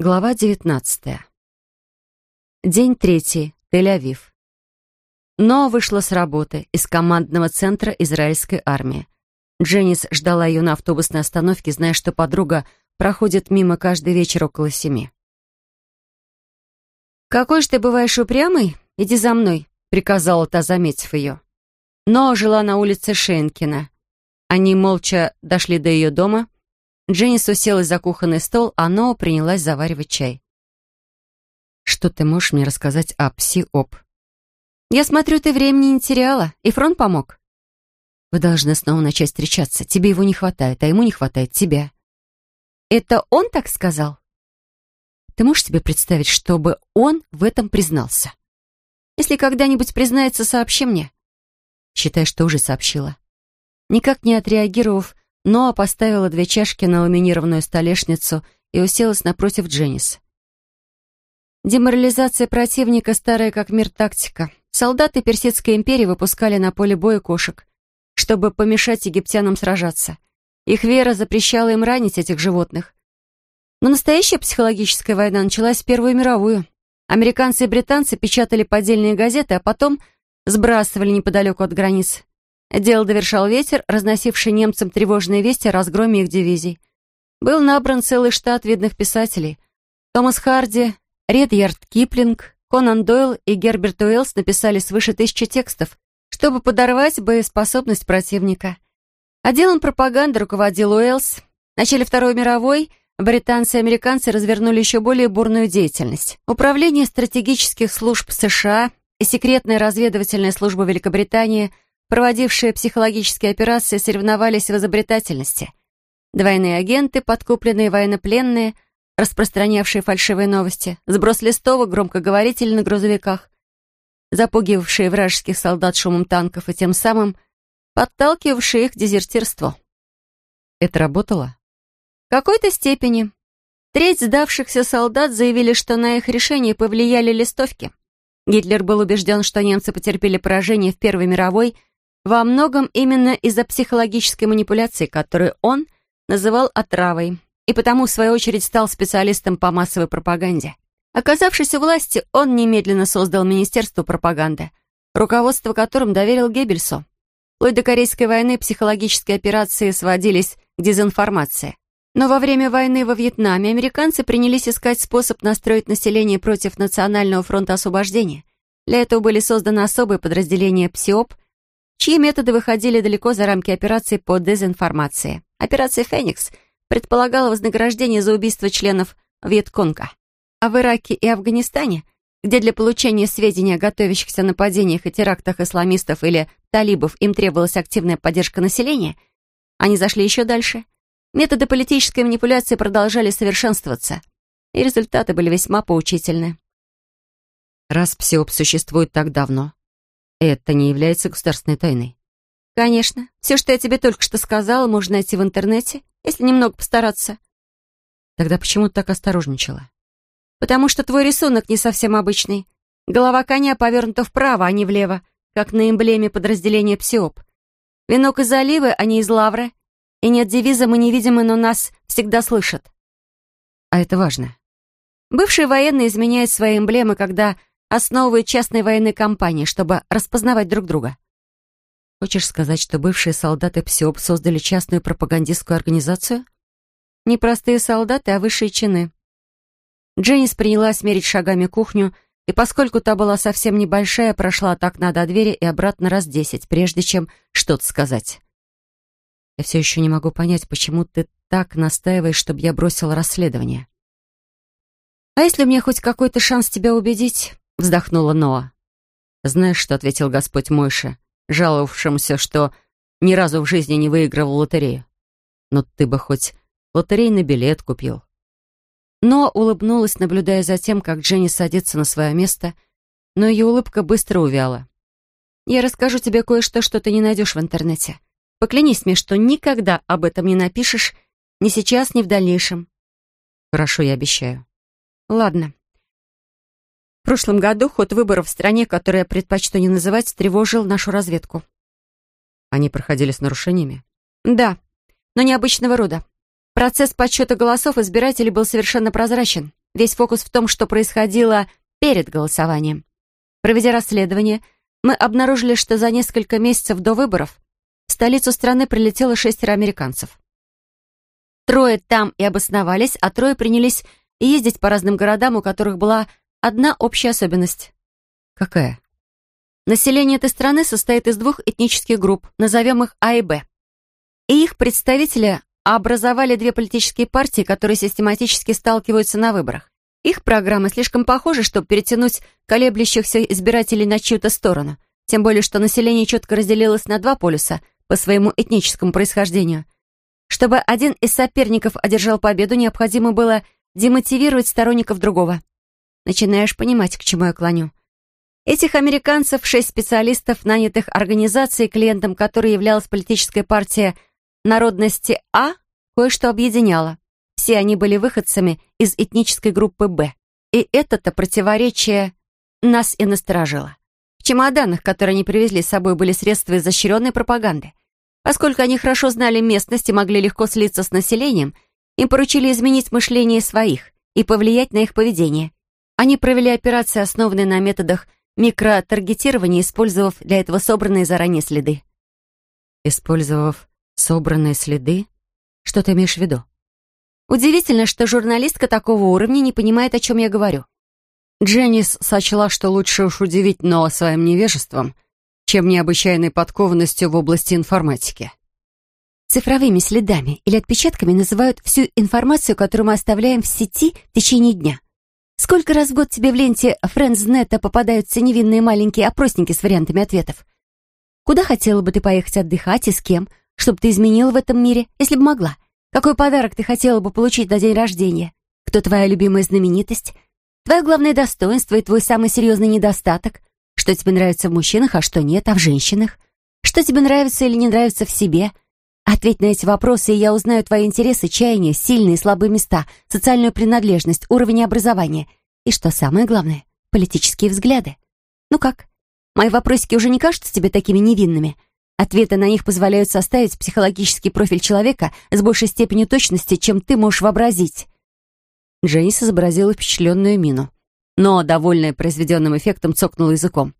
Глава 19. День третий. Тель-Авив. Но вышла с работы из командного центра израильской армии. Дженнис ждала ее на автобусной остановке, зная, что подруга проходит мимо каждый вечер около семи. «Какой же ты бываешь упрямый? Иди за мной», — приказала та, заметив ее. Но жила на улице Шенкина. Они молча дошли до ее дома, Дженнис уселась за кухонный стол, а Ноа принялась заваривать чай. «Что ты можешь мне рассказать о Пси-Оп?» «Я смотрю, ты времени не теряла, и фронт помог». «Вы должны снова начать встречаться. Тебе его не хватает, а ему не хватает тебя». «Это он так сказал?» «Ты можешь себе представить, чтобы он в этом признался?» «Если когда-нибудь признается, сообщи мне». «Считай, что уже сообщила». Никак не отреагировав, Ноа поставила две чашки на ламинированную столешницу и уселась напротив Дженнис. Деморализация противника — старая как мир тактика. Солдаты Персидской империи выпускали на поле боя кошек, чтобы помешать египтянам сражаться. Их вера запрещала им ранить этих животных. Но настоящая психологическая война началась в Первую мировую. Американцы и британцы печатали поддельные газеты, а потом сбрасывали неподалеку от границ. Дело довершал ветер, разносивший немцам тревожные вести о разгроме их дивизий. Был набран целый штат видных писателей. Томас Харди, Редьярд Киплинг, Конан Дойл и Герберт Уэллс написали свыше тысячи текстов, чтобы подорвать боеспособность противника. Отделом пропаганды руководил Уэллс. В начале Второй мировой британцы и американцы развернули еще более бурную деятельность. Управление стратегических служб США и секретная разведывательная служба Великобритании – проводившие психологические операции, соревновались в изобретательности. Двойные агенты, подкупленные военнопленные, распространявшие фальшивые новости, сброс листовок, громкоговорители на грузовиках, запугивавшие вражеских солдат шумом танков и тем самым подталкивавшие их к дезертирству. Это работало? В какой-то степени. Треть сдавшихся солдат заявили, что на их решение повлияли листовки. Гитлер был убежден, что немцы потерпели поражение в Первой мировой во многом именно из-за психологической манипуляции, которую он называл отравой, и потому, в свою очередь, стал специалистом по массовой пропаганде. Оказавшись у власти, он немедленно создал Министерство пропаганды, руководство которым доверил Геббельсу. Вплоть до Корейской войны психологические операции сводились к дезинформации. Но во время войны во Вьетнаме американцы принялись искать способ настроить население против Национального фронта освобождения. Для этого были созданы особые подразделения ПСИОП, чьи методы выходили далеко за рамки операции по дезинформации. Операция «Феникс» предполагала вознаграждение за убийство членов Вьетконга. А в Ираке и Афганистане, где для получения сведений о готовящихся нападениях и терактах исламистов или талибов им требовалась активная поддержка населения, они зашли еще дальше. Методы политической манипуляции продолжали совершенствоваться, и результаты были весьма поучительны. Раз ПСИОП существует так давно, это не является государственной тайной. Конечно. Все, что я тебе только что сказала, можно найти в интернете, если немного постараться. Тогда почему ты так осторожничала? Потому что твой рисунок не совсем обычный. Голова коня повернута вправо, а не влево, как на эмблеме подразделения Псиоп. Венок из оливы, а не из лавры. И нет девиза «Мы невидимы, но нас всегда слышат». А это важно. Бывшие военные изменяют свои эмблемы, когда основывают частные военные компании, чтобы распознавать друг друга. Хочешь сказать, что бывшие солдаты ПСИОП создали частную пропагандистскую организацию? Не простые солдаты, а высшие чины. Дженнис принялась мерить шагами кухню, и поскольку та была совсем небольшая, прошла от окна до двери и обратно раз десять, прежде чем что-то сказать. Я все еще не могу понять, почему ты так настаиваешь, чтобы я бросила расследование. А если меня хоть какой-то шанс тебя убедить? Вздохнула Ноа. «Знаешь, что ответил Господь Мойше, жаловавшемуся, что ни разу в жизни не выигрывал лотерею? Но ты бы хоть лотерейный билет купил». Ноа улыбнулась, наблюдая за тем, как Дженни садится на свое место, но ее улыбка быстро увяла. «Я расскажу тебе кое-что, что ты не найдешь в интернете. Поклянись мне, что никогда об этом не напишешь, ни сейчас, ни в дальнейшем». «Хорошо, я обещаю». «Ладно. В прошлом году ход выборов в стране, которую я предпочту не называть, тревожил нашу разведку. Они проходили с нарушениями? Да, но необычного рода. Процесс подсчета голосов избирателей был совершенно прозрачен. весь фокус в том, что происходило перед голосованием. Проведя расследование, мы обнаружили, что за несколько месяцев до выборов в столицу страны прилетело шестеро американцев. Трое там и обосновались, а трое принялись ездить по разным городам, у которых была одна общая особенность. Какая? Население этой страны состоит из двух этнических групп, назовем их А и Б. И их представители образовали две политические партии, которые систематически сталкиваются на выборах. Их программы слишком похожи, чтобы перетянуть колеблющихся избирателей на чью-то сторону. Тем более, что население четко разделилось на два полюса по своему этническому происхождению. Чтобы один из соперников одержал победу, необходимо было демотивировать сторонников другого. Начинаешь понимать, к чему я клоню. Этих американцев, шесть специалистов, нанятых организацией, клиентом которой являлась политическая партия народности А, кое-что объединяло. Все они были выходцами из этнической группы Б. И это-то противоречие нас и насторожило. В чемоданах, которые они привезли с собой, были средства изощренной пропаганды. Поскольку они хорошо знали местность и могли легко слиться с населением, им поручили изменить мышление своих и повлиять на их поведение. Они провели операции, основанные на методах микротаргетирования, использовав для этого собранные заранее следы. Использовав собранные следы? Что ты имеешь в виду? Удивительно, что журналистка такого уровня не понимает, о чем я говорю. Дженнис сочла, что лучше уж удивить Ноа своим невежеством, чем необычайной подкованностью в области информатики. Цифровыми следами или отпечатками называют всю информацию, которую мы оставляем в сети в течение дня. Сколько раз в год тебе в ленте Френдснета попадаются невинные маленькие опросники с вариантами ответов? Куда хотела бы ты поехать отдыхать и с кем, чтобы ты изменила в этом мире, если бы могла? Какой подарок ты хотела бы получить на день рождения? Кто твоя любимая знаменитость? Твое главное достоинство и твой самый серьезный недостаток? Что тебе нравится в мужчинах, а что нет, а в женщинах? Что тебе нравится или не нравится в себе? Ответь на эти вопросы, и я узнаю твои интересы, чаяния, сильные и слабые места, социальную принадлежность, уровень образования и, что самое главное, политические взгляды. Ну как? Мои вопросики уже не кажутся тебе такими невинными? Ответы на них позволяют составить психологический профиль человека с большей степенью точности, чем ты можешь вообразить. Дженнис изобразила впечатленную мину, но, довольная произведенным эффектом, цокнула языком.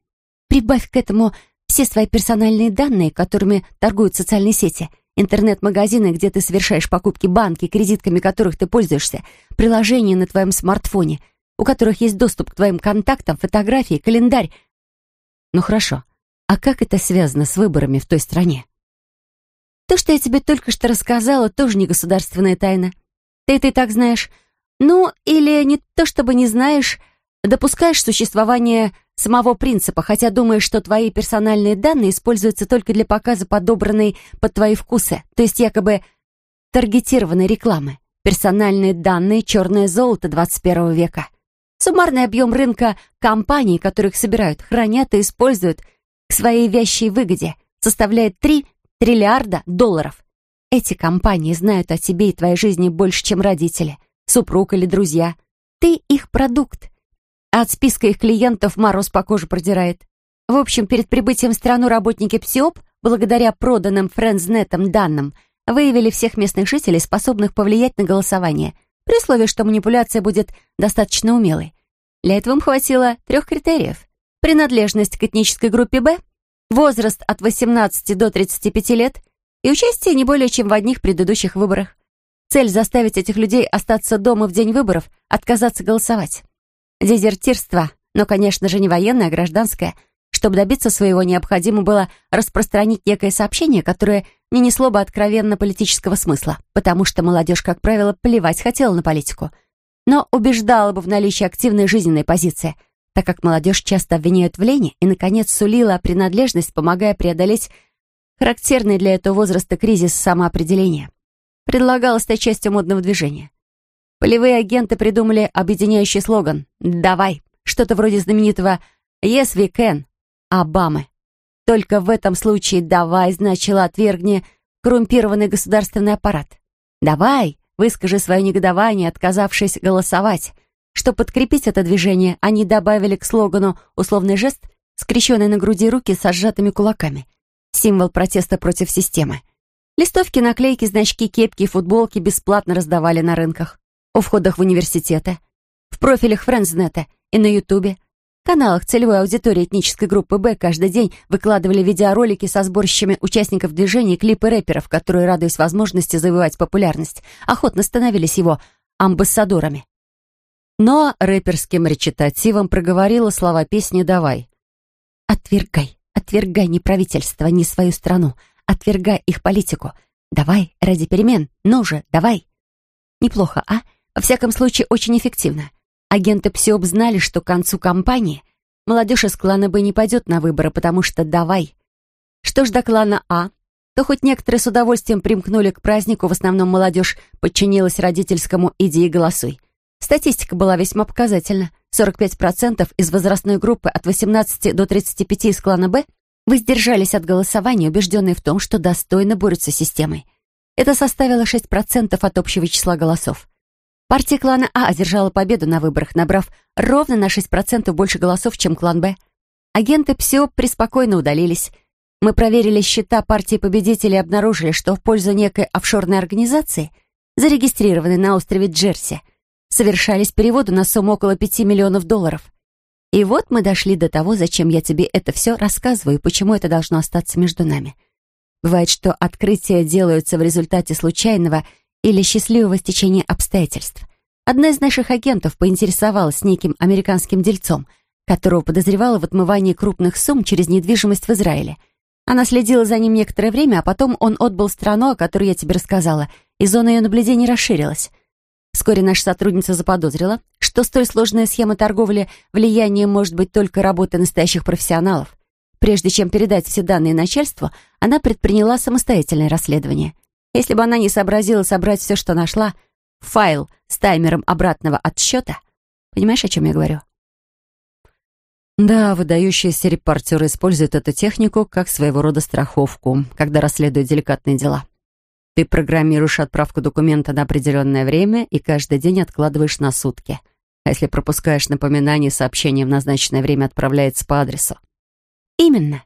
«Прибавь к этому все свои персональные данные, которыми торгуют социальные сети — интернет-магазины, где ты совершаешь покупки, банки, кредитками которых ты пользуешься, приложения на твоем смартфоне, у которых есть доступ к твоим контактам, фотографии, календарь. Ну хорошо, а как это связано с выборами в той стране? То, что я тебе только что рассказала, тоже не государственная тайна. Ты это и так знаешь. Ну, или не то чтобы не знаешь, допускаешь существование самого принципа, хотя думаешь, что твои персональные данные используются только для показа подобранной под твои вкусы, то есть якобы таргетированной рекламы. Персональные данные — черное золото 21 века. Суммарный объем рынка компаний, которых собирают, хранят и используют к своей вящей выгоде, составляет 3 триллиарда долларов. Эти компании знают о тебе и твоей жизни больше, чем родители, супруг или друзья. Ты их продукт. От списка их клиентов мороз по коже продирает. В общем, перед прибытием в страну работники ПСИОП, благодаря проданным Френдзнетом данным, выявили всех местных жителей, способных повлиять на голосование, при условии, что манипуляция будет достаточно умелой. Для этого им хватило трех критериев. Принадлежность к этнической группе «Б», возраст от 18 до 35 лет и участие не более чем в одних предыдущих выборах. Цель заставить этих людей остаться дома в день выборов, отказаться голосовать. Дезертирство, но, конечно же, не военное, а гражданское. Чтобы добиться своего, необходимо было распространить некое сообщение, которое не несло бы откровенно политического смысла, потому что молодежь, как правило, плевать хотела на политику, но убеждала бы в наличии активной жизненной позиции, так как молодежь часто обвиняют в лени и, наконец, сулила принадлежность, помогая преодолеть характерный для этого возраста кризис самоопределения. Предлагала стать частью модного движения. Полевые агенты придумали объединяющий слоган «Давай», что-то вроде знаменитого «Yes, we can» Обамы. Только в этом случае «давай» значило «отвергни» коррумпированный государственный аппарат. «Давай», выскажи свое негодование, отказавшись голосовать. Чтобы подкрепить это движение, они добавили к слогану условный жест, скрещенный на груди руки с сжатыми кулаками. Символ протеста против системы. Листовки, наклейки, значки, кепки и футболки бесплатно раздавали на рынках у входах в университеты. профилях Френдснета и на Ютубе. В каналах целевой аудитории этнической группы «Б» каждый день выкладывали видеоролики со сборщиками участников движения клипы рэперов, которые, радуясь возможности завоевать популярность, охотно становились его амбассадорами. Но рэперским речитативом проговорила слова песни «Давай». «Отвергай, отвергай ни правительство, ни свою страну, отвергай их политику. Давай, ради перемен, ну же, давай». Неплохо, а? Во всяком случае, очень эффективно. Агенты ПСИОП знали, что к концу кампании молодежь из клана Б не пойдет на выборы, потому что давай. Что ж до клана А, то хоть некоторые с удовольствием примкнули к празднику, в основном молодежь подчинилась родительскому «иди и голосуй». Статистика была весьма показательна. 45% из возрастной группы от 18 до 35 из клана Б воздержались от голосования, убежденные в том, что достойно борются с системой. Это составило 6% от общего числа голосов. Партия клана А одержала победу на выборах, набрав ровно на 6% больше голосов, чем клан Б. Агенты ПСИОП преспокойно удалились. Мы проверили счета партии победителей и обнаружили, что в пользу некой офшорной организации, зарегистрированной на острове Джерси, совершались переводы на сумму около 5 миллионов долларов. И вот мы дошли до того, зачем я тебе это все рассказываю и почему это должно остаться между нами. Бывает, что открытия делаются в результате случайного или счастливого стечения обстоятельств. Одна из наших агентов поинтересовалась неким американским дельцом, которого подозревала в отмывании крупных сумм через недвижимость в Израиле. Она следила за ним некоторое время, а потом он отбыл страну, о которой я тебе рассказала, и зона ее наблюдений расширилась. Вскоре наша сотрудница заподозрила, что столь сложная схема торговли влиянием может быть только работой настоящих профессионалов. Прежде чем передать все данные начальству, она предприняла самостоятельное расследование. Если бы она не сообразила собрать все, что нашла, файл с таймером обратного отсчета, понимаешь, о чем я говорю? Да, выдающиеся репортеры используют эту технику как своего рода страховку, когда расследуют деликатные дела. Ты программируешь отправку документа на определенное время и каждый день откладываешь на сутки. А если пропускаешь напоминание, сообщение в назначенное время отправляется по адресу. Именно.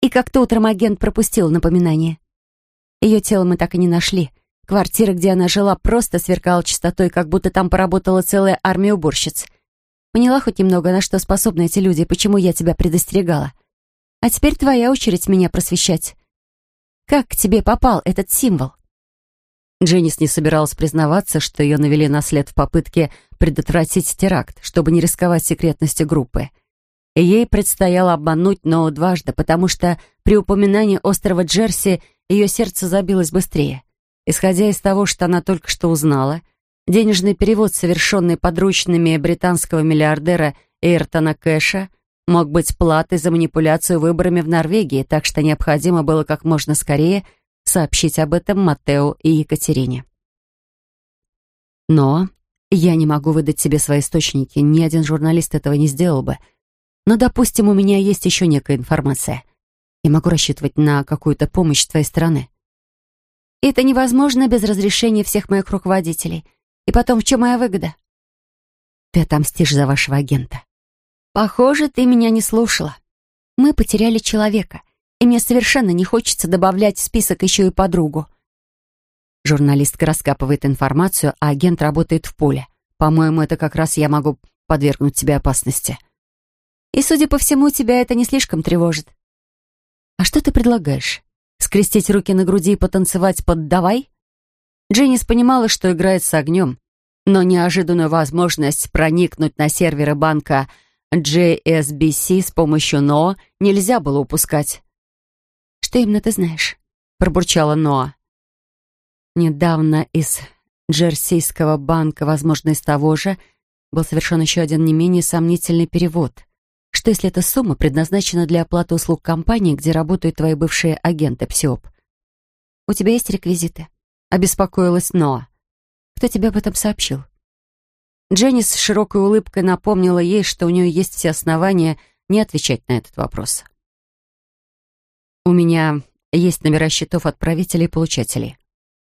И как-то утром агент пропустил напоминание. Ее тело мы так и не нашли. Квартира, где она жила, просто сверкала чистотой, как будто там поработала целая армия уборщиц. Поняла хоть немного, на что способны эти люди, почему я тебя предостерегала. А теперь твоя очередь меня просвещать. Как к тебе попал этот символ? Дженнис не собиралась признаваться, что ее навели на след в попытке предотвратить теракт, чтобы не рисковать секретностью группы. Ей предстояло обмануть Ноу дважды, потому что при упоминании острова Джерси ее сердце забилось быстрее. Исходя из того, что она только что узнала, денежный перевод, совершенный подручными британского миллиардера Эйртона Кэша, мог быть платой за манипуляцию выборами в Норвегии, так что необходимо было как можно скорее сообщить об этом Матео и Екатерине. Но я не могу выдать себе свои источники, ни один журналист этого не сделал бы. Но, допустим, у меня есть еще некая информация — я могу рассчитывать на какую-то помощь с твоей стороны. Это невозможно без разрешения всех моих руководителей. И потом, в чем моя выгода? Ты отомстишь за вашего агента. Похоже, ты меня не слушала. Мы потеряли человека, и мне совершенно не хочется добавлять в список еще и подругу. Журналистка раскапывает информацию, а агент работает в поле. По-моему, это как раз я могу подвергнуть тебе опасности. И, судя по всему, тебя это не слишком тревожит. «А что ты предлагаешь? Скрестить руки на груди и потанцевать под «давай»?» Дженнис понимала, что играет с огнем, но неожиданную возможность проникнуть на серверы банка JSBC с помощью НОА нельзя было упускать. «Что именно ты знаешь?» — пробурчала Ноа. Недавно из Джерсийского банка, возможно, из того же, был совершен еще один не менее сомнительный перевод. Что если эта сумма предназначена для оплаты услуг компании, где работают твои бывшие агенты ПСИОП? У тебя есть реквизиты? Обеспокоилась Ноа. Кто тебе об этом сообщил? Дженнис с широкой улыбкой напомнила ей, что у нее есть все основания не отвечать на этот вопрос. «У меня есть номера счетов отправителей и получателей,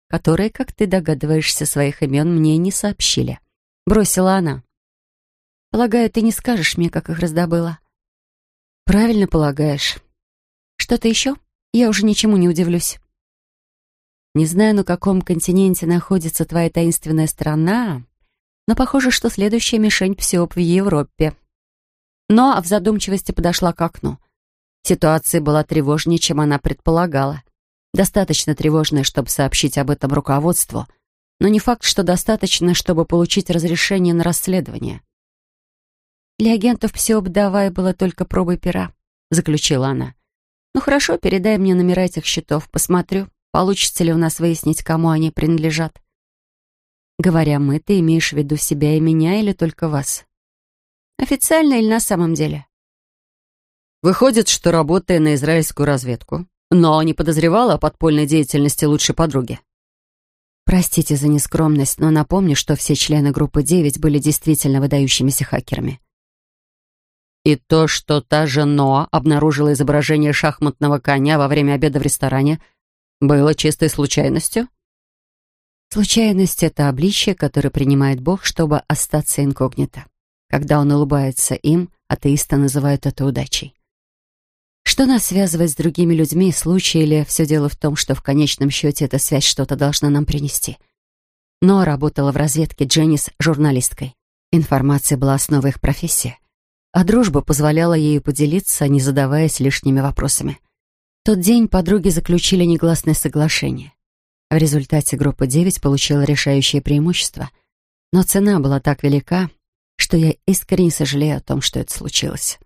которые, как ты догадываешься, своих имен мне не сообщили», — бросила она. Полагаю, ты не скажешь мне, как их раздобыла. Правильно полагаешь. Что-то еще? Я уже ничему не удивлюсь. Не знаю, на каком континенте находится твоя таинственная страна, Но похоже, что следующая мишень ПСИОП в Европе. Но в задумчивости подошла к окну. Ситуация была тревожнее, чем она предполагала. Достаточно тревожная, чтобы сообщить об этом руководству, но не факт, что достаточно, чтобы получить разрешение на расследование. «Для агентов ПСИОП давай было только пробой пера», — заключила она. «Ну хорошо, передай мне номера этих счетов, посмотрю, получится ли у нас выяснить, кому они принадлежат». Говоря «мы», ты имеешь в виду себя и меня или только вас? Официально или на самом деле? Выходит, что работая на израильскую разведку, но не подозревала о подпольной деятельности лучшей подруги. Простите за нескромность, но напомню, что все члены группы 9 были действительно выдающимися хакерами. И то, что та же Ноа обнаружила изображение шахматного коня во время обеда в ресторане, было чистой случайностью? Случайность — это обличие, которое принимает Бог, чтобы остаться инкогнито. Когда он улыбается им, атеисты называют это удачей. Что нас связывает с другими людьми, случай или все дело в том, что в конечном счете эта связь что-то должна нам принести? Но работала в разведке Дженнис журналисткой. Информация была основой их профессии. А дружба позволяла ею поделиться, не задаваясь лишними вопросами. В тот день подруги заключили негласное соглашение. В результате группа 9 получила решающее преимущество. Но цена была так велика, что я искренне сожалею о том, что это случилось.